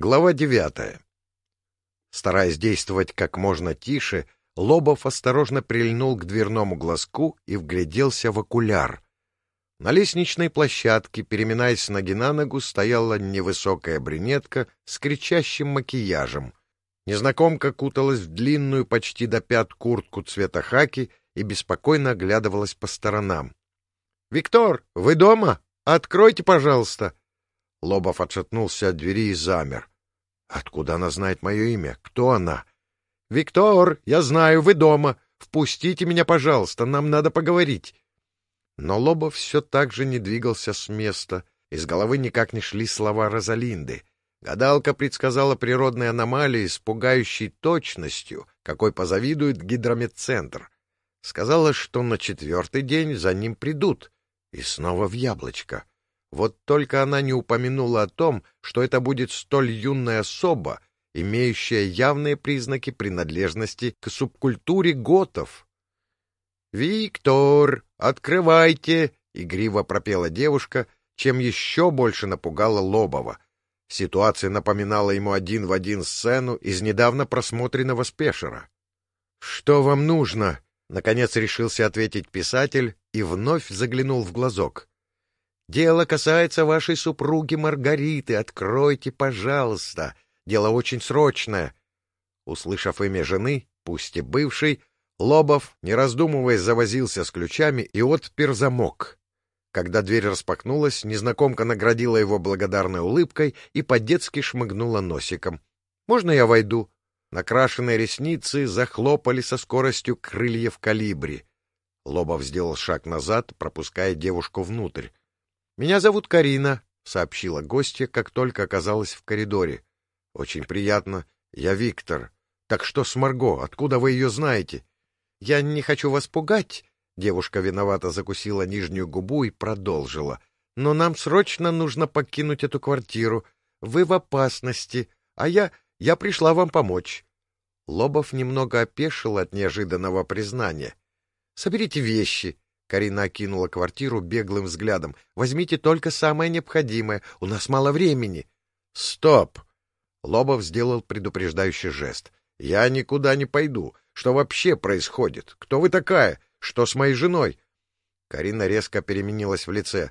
Глава девятая. Стараясь действовать как можно тише, Лобов осторожно прильнул к дверному глазку и вгляделся в окуляр. На лестничной площадке, переминаясь ноги на ногу, стояла невысокая брюнетка с кричащим макияжем. Незнакомка куталась в длинную почти до пят куртку цвета хаки и беспокойно оглядывалась по сторонам. — Виктор, вы дома? Откройте, пожалуйста! Лобов отшатнулся от двери и замер. Откуда она знает мое имя? Кто она? — Виктор, я знаю, вы дома. Впустите меня, пожалуйста, нам надо поговорить. Но Лобов все так же не двигался с места. Из головы никак не шли слова Розалинды. Гадалка предсказала природные аномалии с пугающей точностью, какой позавидует гидрометцентр. Сказала, что на четвертый день за ним придут. И снова в яблочко. Вот только она не упомянула о том, что это будет столь юная особа, имеющая явные признаки принадлежности к субкультуре готов. «Виктор, открывайте!» — игриво пропела девушка, чем еще больше напугала Лобова. Ситуация напоминала ему один в один сцену из недавно просмотренного спешера. «Что вам нужно?» — наконец решился ответить писатель и вновь заглянул в глазок. Дело касается вашей супруги Маргариты. Откройте, пожалуйста. Дело очень срочное. Услышав имя жены, пусть и бывшей, Лобов, не раздумывая, завозился с ключами и отпер замок. Когда дверь распахнулась, незнакомка наградила его благодарной улыбкой и по-детски шмыгнула носиком. «Можно я войду?» Накрашенные ресницы захлопали со скоростью крыльев калибри. Лобов сделал шаг назад, пропуская девушку внутрь. «Меня зовут Карина», — сообщила гостья, как только оказалась в коридоре. «Очень приятно. Я Виктор. Так что с Марго? Откуда вы ее знаете?» «Я не хочу вас пугать», — девушка виновато закусила нижнюю губу и продолжила. «Но нам срочно нужно покинуть эту квартиру. Вы в опасности, а я... я пришла вам помочь». Лобов немного опешил от неожиданного признания. «Соберите вещи», Карина окинула квартиру беглым взглядом. «Возьмите только самое необходимое. У нас мало времени». «Стоп!» Лобов сделал предупреждающий жест. «Я никуда не пойду. Что вообще происходит? Кто вы такая? Что с моей женой?» Карина резко переменилась в лице.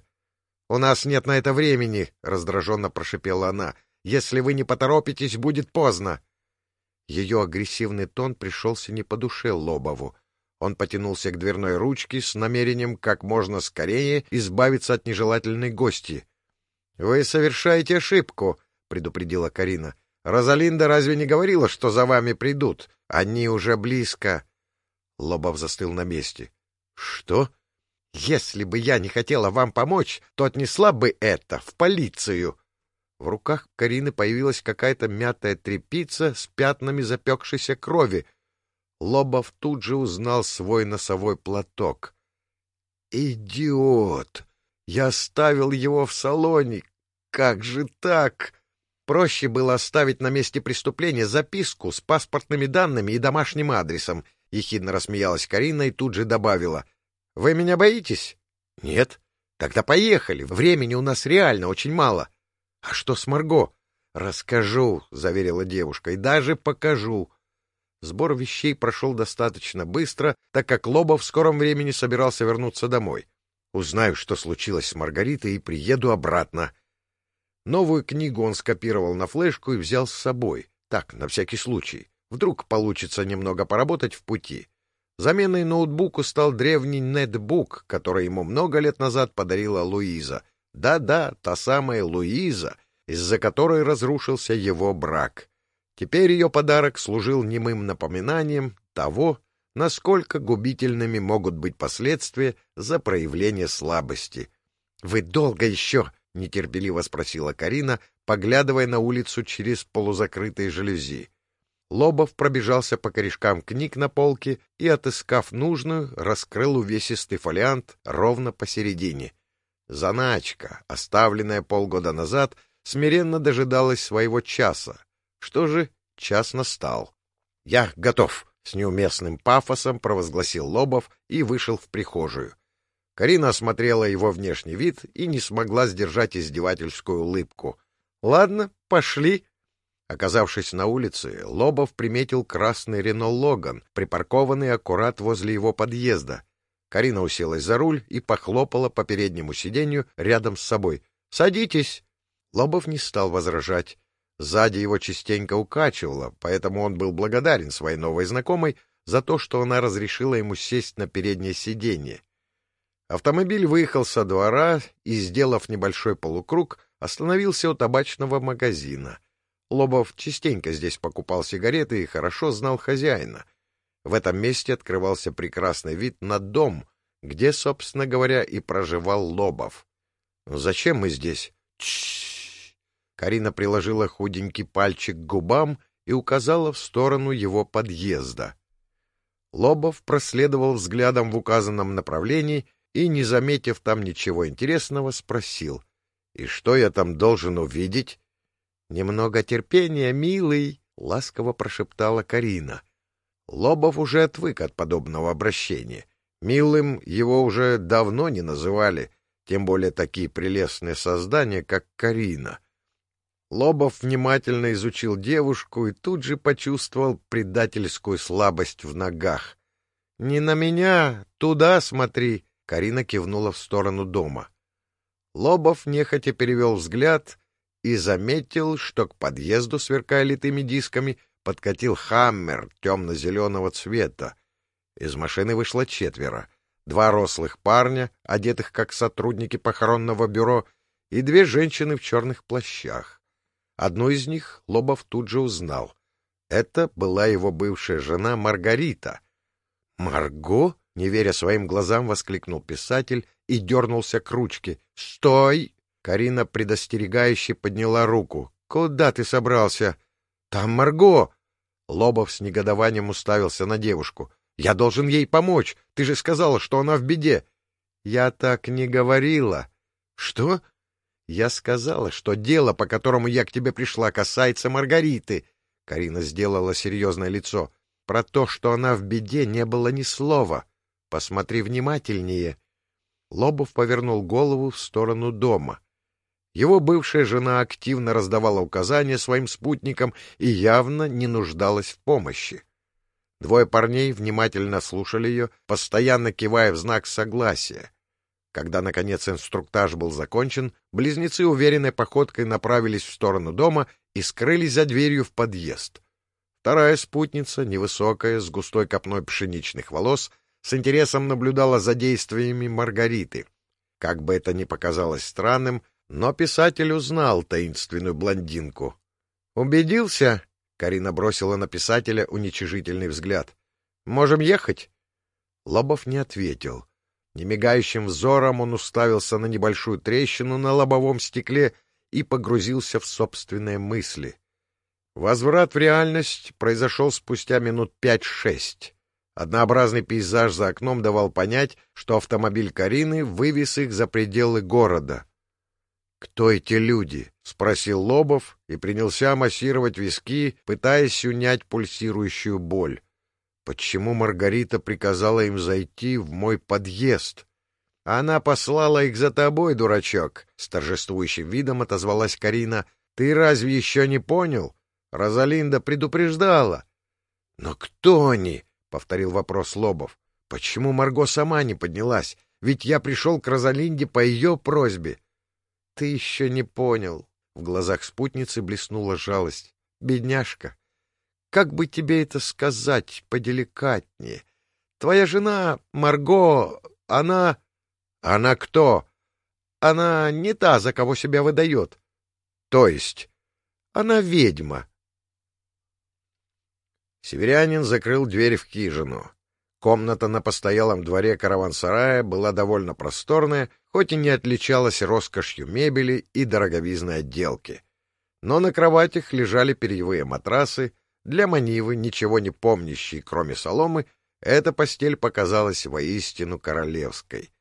«У нас нет на это времени», — раздраженно прошипела она. «Если вы не поторопитесь, будет поздно». Ее агрессивный тон пришелся не по душе Лобову. Он потянулся к дверной ручке с намерением как можно скорее избавиться от нежелательной гости. — Вы совершаете ошибку, — предупредила Карина. — Розалинда разве не говорила, что за вами придут? Они уже близко. Лобов застыл на месте. — Что? Если бы я не хотела вам помочь, то отнесла бы это в полицию. В руках Карины появилась какая-то мятая тряпица с пятнами запекшейся крови — Лобов тут же узнал свой носовой платок. «Идиот! Я оставил его в салоне! Как же так?» Проще было оставить на месте преступления записку с паспортными данными и домашним адресом. Ехидно рассмеялась Карина и тут же добавила. — Вы меня боитесь? — Нет. — Тогда поехали. Времени у нас реально очень мало. — А что с Марго? — Расскажу, — заверила девушка, — и даже покажу. Сбор вещей прошел достаточно быстро, так как Лобов в скором времени собирался вернуться домой. Узнаю, что случилось с Маргаритой, и приеду обратно. Новую книгу он скопировал на флешку и взял с собой. Так, на всякий случай. Вдруг получится немного поработать в пути. Заменой ноутбуку стал древний нетбук, который ему много лет назад подарила Луиза. Да-да, та самая Луиза, из-за которой разрушился его брак. Теперь ее подарок служил немым напоминанием того, насколько губительными могут быть последствия за проявление слабости. — Вы долго еще? — нетерпеливо спросила Карина, поглядывая на улицу через полузакрытые жалюзи. Лобов пробежался по корешкам книг на полке и, отыскав нужную, раскрыл увесистый фолиант ровно посередине. Заначка, оставленная полгода назад, смиренно дожидалась своего часа, что же, час настал. — Я готов! — с неуместным пафосом провозгласил Лобов и вышел в прихожую. Карина осмотрела его внешний вид и не смогла сдержать издевательскую улыбку. — Ладно, пошли. Оказавшись на улице, Лобов приметил красный Рено Логан, припаркованный аккурат возле его подъезда. Карина уселась за руль и похлопала по переднему сиденью рядом с собой. «Садитесь!» Лобов не стал возражать. Сзади его частенько укачивало, поэтому он был благодарен своей новой знакомой за то, что она разрешила ему сесть на переднее сиденье. Автомобиль выехал со двора и, сделав небольшой полукруг, остановился у табачного магазина. Лобов частенько здесь покупал сигареты и хорошо знал хозяина. В этом месте открывался прекрасный вид на дом, где, собственно говоря, и проживал Лобов. «Ну, «Зачем мы здесь?» Чш! Карина приложила худенький пальчик к губам и указала в сторону его подъезда. Лобов проследовал взглядом в указанном направлении и, не заметив там ничего интересного, спросил. — И что я там должен увидеть? — Немного терпения, милый, — ласково прошептала Карина. Лобов уже отвык от подобного обращения. Милым его уже давно не называли, тем более такие прелестные создания, как Карина. Лобов внимательно изучил девушку и тут же почувствовал предательскую слабость в ногах. — Не на меня, туда смотри! — Карина кивнула в сторону дома. Лобов нехотя перевел взгляд и заметил, что к подъезду, сверкая литыми дисками, подкатил «Хаммер» темно-зеленого цвета. Из машины вышло четверо два рослых парня, одетых как сотрудники похоронного бюро, и две женщины в черных плащах. Одну из них Лобов тут же узнал. Это была его бывшая жена Маргарита. «Марго?» — не веря своим глазам, воскликнул писатель и дернулся к ручке. «Стой!» — Карина предостерегающе подняла руку. «Куда ты собрался?» «Там Марго!» Лобов с негодованием уставился на девушку. Я должен ей помочь. Ты же сказала, что она в беде. Я так не говорила. Что? Я сказала, что дело, по которому я к тебе пришла, касается Маргариты. Карина сделала серьезное лицо. Про то, что она в беде, не было ни слова. Посмотри внимательнее. Лобов повернул голову в сторону дома. Его бывшая жена активно раздавала указания своим спутникам и явно не нуждалась в помощи. Двое парней внимательно слушали ее, постоянно кивая в знак согласия. Когда, наконец, инструктаж был закончен, близнецы уверенной походкой направились в сторону дома и скрылись за дверью в подъезд. Вторая спутница, невысокая, с густой копной пшеничных волос, с интересом наблюдала за действиями Маргариты. Как бы это ни показалось странным, но писатель узнал таинственную блондинку. «Убедился?» Карина бросила на писателя уничижительный взгляд. «Можем ехать?» Лобов не ответил. Немигающим взором он уставился на небольшую трещину на лобовом стекле и погрузился в собственные мысли. Возврат в реальность произошел спустя минут пять-шесть. Однообразный пейзаж за окном давал понять, что автомобиль Карины вывез их за пределы города. «Кто эти люди?» — спросил Лобов и принялся массировать виски, пытаясь унять пульсирующую боль. «Почему Маргарита приказала им зайти в мой подъезд?» «Она послала их за тобой, дурачок!» — с торжествующим видом отозвалась Карина. «Ты разве еще не понял? Розалинда предупреждала». «Но кто они?» — повторил вопрос Лобов. «Почему Марго сама не поднялась? Ведь я пришел к Розалинде по ее просьбе». Ты еще не понял. В глазах спутницы блеснула жалость. Бедняжка, как бы тебе это сказать поделикатнее? Твоя жена, Марго, она... Она кто? Она не та, за кого себя выдает. То есть? Она ведьма. Северянин закрыл дверь в хижину. Комната на постоялом дворе караван-сарая была довольно просторная, хоть и не отличалась роскошью мебели и дороговизной отделки. Но на кроватях лежали перьевые матрасы, для манивы, ничего не помнящей, кроме соломы, эта постель показалась воистину королевской.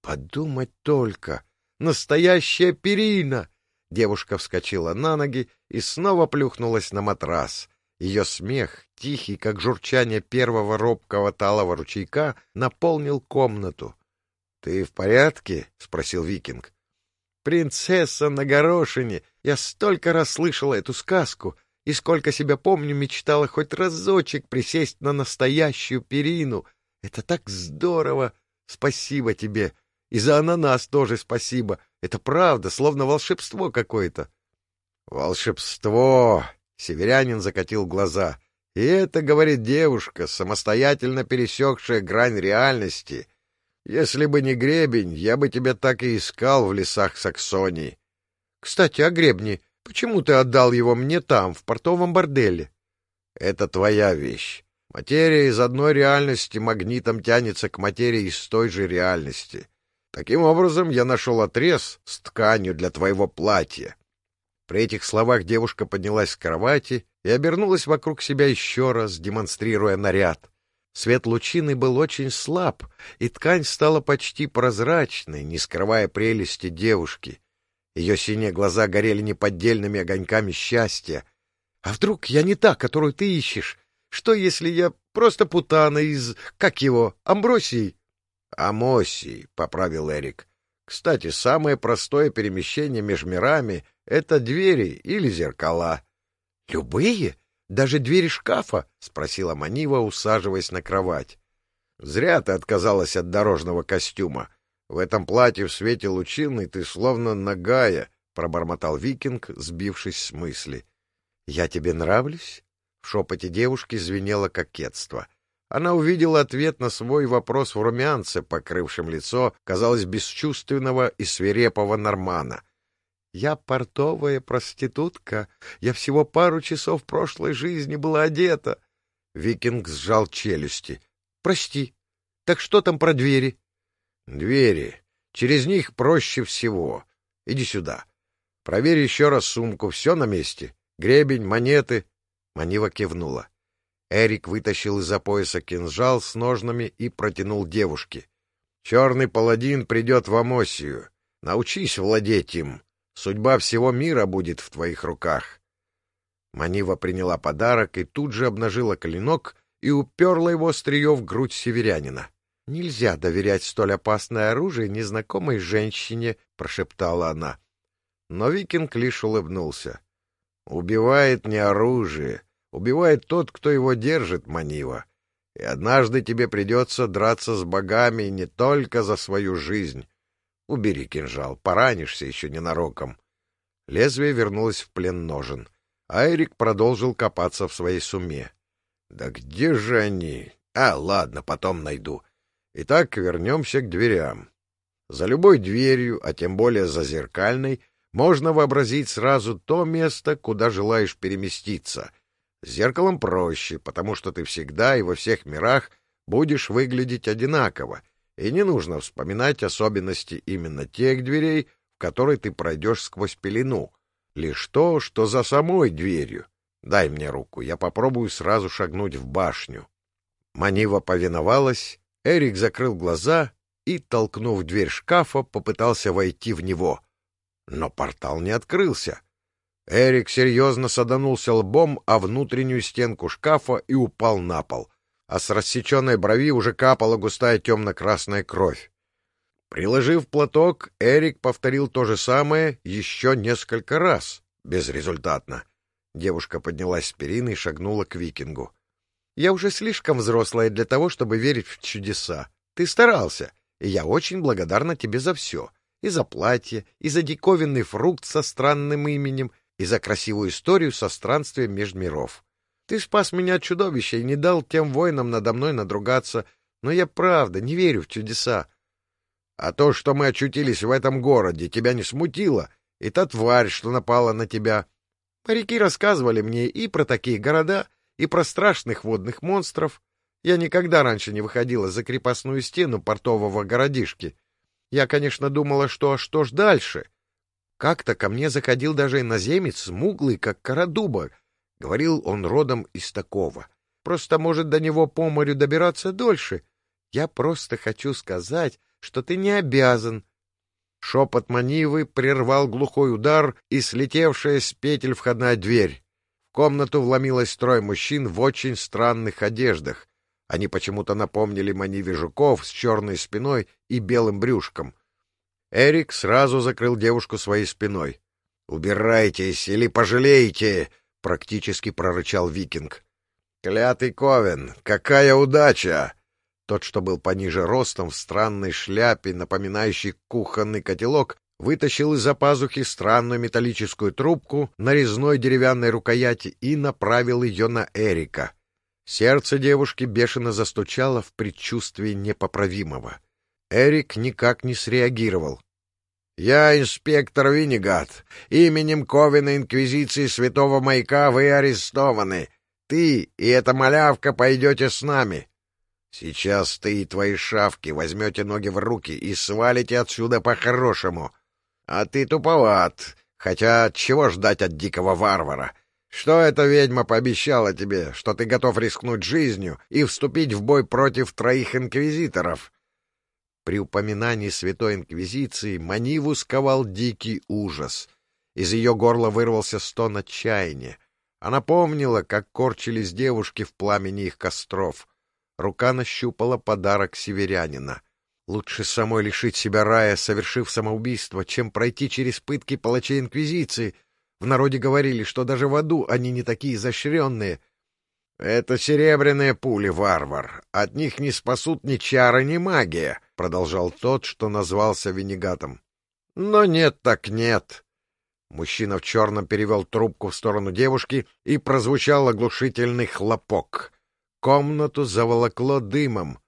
«Подумать только! Настоящая перина!» Девушка вскочила на ноги и снова плюхнулась на матрас. Ее смех, тихий, как журчание первого робкого талого ручейка, наполнил комнату. — Ты в порядке? — спросил викинг. — Принцесса на горошине! Я столько раз слышала эту сказку. И сколько себя помню, мечтала хоть разочек присесть на настоящую перину. Это так здорово! Спасибо тебе! И за ананас тоже спасибо. Это правда, словно волшебство какое-то. Волшебство! Северянин закатил глаза. И это, говорит девушка, самостоятельно пересекшая грань реальности. Если бы не гребень, я бы тебя так и искал в лесах Саксонии. Кстати, о гребне. Почему ты отдал его мне там, в портовом борделе? Это твоя вещь. Материя из одной реальности магнитом тянется к материи из той же реальности. Таким образом, я нашел отрез с тканью для твоего платья. При этих словах девушка поднялась с кровати и обернулась вокруг себя еще раз, демонстрируя наряд. Свет лучины был очень слаб, и ткань стала почти прозрачной, не скрывая прелести девушки. Ее синие глаза горели неподдельными огоньками счастья. — А вдруг я не та, которую ты ищешь? Что, если я просто путана из... как его, Амбросии? — Амосии, — поправил Эрик. — Кстати, самое простое перемещение между мирами — это двери или зеркала. — Любые? Даже двери шкафа? — спросила Манива, усаживаясь на кровать. — Зря ты отказалась от дорожного костюма. В этом платье в свете лучины ты словно нагая, — пробормотал викинг, сбившись с мысли. — Я тебе нравлюсь? В шепоте девушки звенело кокетство. Она увидела ответ на свой вопрос в румянце, покрывшем лицо, казалось, бесчувственного и свирепого нормана. Я портовая проститутка. Я всего пару часов прошлой жизни была одета. Викинг сжал челюсти. — Прости. Так что там про двери? — Двери. Через них проще всего. Иди сюда. Проверь еще раз сумку. Все на месте. Гребень, монеты. Манива кивнула. Эрик вытащил из-за пояса кинжал с ножнами и протянул девушке. — Черный паладин придет в Амосию. Научись владеть им. Судьба всего мира будет в твоих руках. Манива приняла подарок и тут же обнажила клинок и уперла его острие в грудь северянина. — Нельзя доверять столь опасное оружие незнакомой женщине, — прошептала она. Но викинг лишь улыбнулся. — Убивает не оружие, убивает тот, кто его держит, Манива. И однажды тебе придется драться с богами не только за свою жизнь, Убери кинжал, поранишься еще ненароком. Лезвие вернулось в плен ножен. Айрик продолжил копаться в своей суме. Да где же они? А, ладно, потом найду. Итак, вернемся к дверям. За любой дверью, а тем более за зеркальной, можно вообразить сразу то место, куда желаешь переместиться. С зеркалом проще, потому что ты всегда и во всех мирах будешь выглядеть одинаково, и не нужно вспоминать особенности именно тех дверей, в которые ты пройдешь сквозь пелену, лишь то, что за самой дверью. Дай мне руку, я попробую сразу шагнуть в башню. Манива повиновалась, Эрик закрыл глаза и, толкнув дверь шкафа, попытался войти в него. Но портал не открылся. Эрик серьезно саданулся лбом о внутреннюю стенку шкафа и упал на пол — а с рассеченной брови уже капала густая темно-красная кровь. Приложив платок, Эрик повторил то же самое еще несколько раз, безрезультатно. Девушка поднялась с перины и шагнула к викингу. — Я уже слишком взрослая для того, чтобы верить в чудеса. Ты старался, и я очень благодарна тебе за все. И за платье, и за диковинный фрукт со странным именем, и за красивую историю со странствием меж миров. Ты спас меня от чудовища и не дал тем воинам надо мной надругаться, но я правда не верю в чудеса. А то, что мы очутились в этом городе, тебя не смутило, и та тварь, что напала на тебя. Моряки рассказывали мне и про такие города, и про страшных водных монстров. Я никогда раньше не выходила за крепостную стену портового городишки. Я, конечно, думала, что а что ж дальше? Как-то ко мне заходил даже иноземец, смуглый, как кора дуба, Говорил он родом из такого. Просто, может, до него по морю добираться дольше. Я просто хочу сказать, что ты не обязан. Шепот манивы прервал глухой удар и слетевшая с петель входная дверь. В комнату вломилось трое мужчин в очень странных одеждах. Они почему-то напомнили маниве жуков с черной спиной и белым брюшком. Эрик сразу закрыл девушку своей спиной. — Убирайтесь или пожалеете! — практически прорычал викинг. «Клятый Ковен, какая удача!» Тот, что был пониже ростом, в странной шляпе, напоминающей кухонный котелок, вытащил из-за пазухи странную металлическую трубку на резной деревянной рукояти и направил ее на Эрика. Сердце девушки бешено застучало в предчувствии непоправимого. Эрик никак не среагировал. «Я инспектор Виннигат. Именем Ковина Инквизиции Святого Маяка вы арестованы. Ты и эта малявка пойдете с нами. Сейчас ты и твои шавки возьмете ноги в руки и свалите отсюда по-хорошему. А ты туповат, хотя чего ждать от дикого варвара? Что эта ведьма пообещала тебе, что ты готов рискнуть жизнью и вступить в бой против троих инквизиторов?» При упоминании Святой Инквизиции Маниву сковал дикий ужас. Из ее горла вырвался стон отчаяния. Она помнила, как корчились девушки в пламени их костров. Рука нащупала подарок северянина. Лучше самой лишить себя рая, совершив самоубийство, чем пройти через пытки палачей Инквизиции. В народе говорили, что даже в аду они не такие изощренные. «Это серебряные пули, варвар. От них не спасут ни чары, ни магия», — продолжал тот, что назвался Венегатом. «Но нет так нет». Мужчина в черном перевел трубку в сторону девушки, и прозвучал оглушительный хлопок. Комнату заволокло дымом.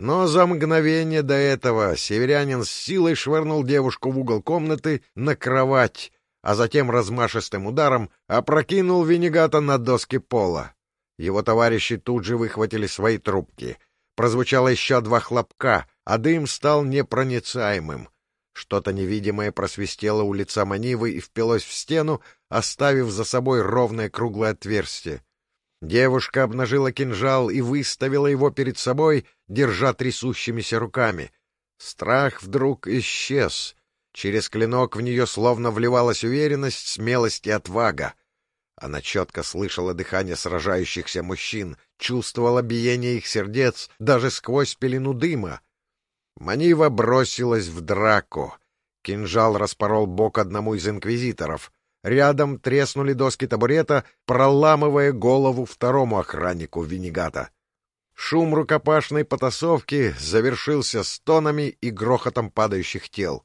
Но за мгновение до этого северянин с силой швырнул девушку в угол комнаты на кровать, а затем размашистым ударом опрокинул Венегата на доски пола. Его товарищи тут же выхватили свои трубки. Прозвучало еще два хлопка, а дым стал непроницаемым. Что-то невидимое просвистело у лица Манивы и впилось в стену, оставив за собой ровное круглое отверстие. Девушка обнажила кинжал и выставила его перед собой, держа трясущимися руками. Страх вдруг исчез. Через клинок в нее словно вливалась уверенность, смелость и отвага. Она четко слышала дыхание сражающихся мужчин, чувствовала биение их сердец даже сквозь пелену дыма. Манива бросилась в драку. Кинжал распорол бок одному из инквизиторов. Рядом треснули доски табурета, проламывая голову второму охраннику Винегата. Шум рукопашной потасовки завершился стонами и грохотом падающих тел.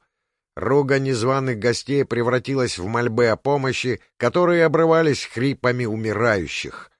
Руга незваных гостей превратилась в мольбы о помощи, которые обрывались хрипами умирающих.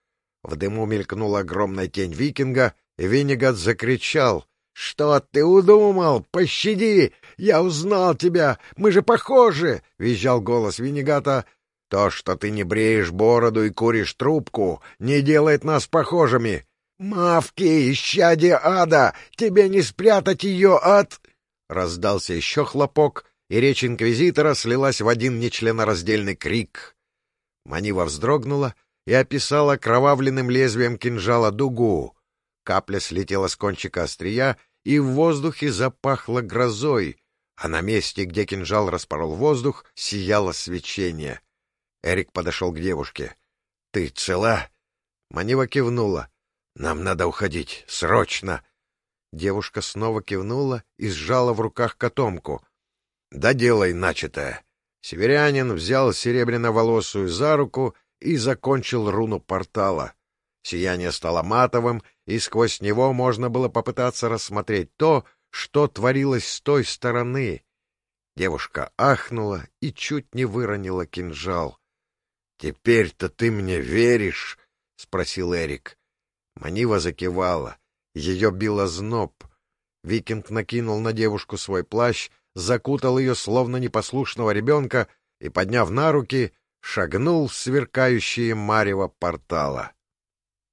В дыму мелькнула огромная тень викинга, и Винегат закричал — «Что ты удумал? Пощади! Я узнал тебя! Мы же похожи!» — визжал голос Винегата. «То, что ты не бреешь бороду и куришь трубку, не делает нас похожими!» «Мавки, исчадие ада! Тебе не спрятать ее от...» Раздался еще хлопок, и речь инквизитора слилась в один нечленораздельный крик. Манива вздрогнула и описала кровавленным лезвием кинжала дугу. Капля слетела с кончика острия, и в воздухе запахло грозой, а на месте, где кинжал распорол воздух, сияло свечение. Эрик подошел к девушке. — Ты цела? Манива кивнула. — Нам надо уходить. Срочно! Девушка снова кивнула и сжала в руках котомку. — Да делай начатое. Северянин взял серебряно-волосую за руку и закончил руну портала. Сияние стало матовым, и сквозь него можно было попытаться рассмотреть то, что творилось с той стороны. Девушка ахнула и чуть не выронила кинжал. — Теперь-то ты мне веришь? — спросил Эрик. Манива закивала. Ее било зноб. Викинг накинул на девушку свой плащ, закутал ее, словно непослушного ребенка, и, подняв на руки, шагнул в сверкающее марево портала.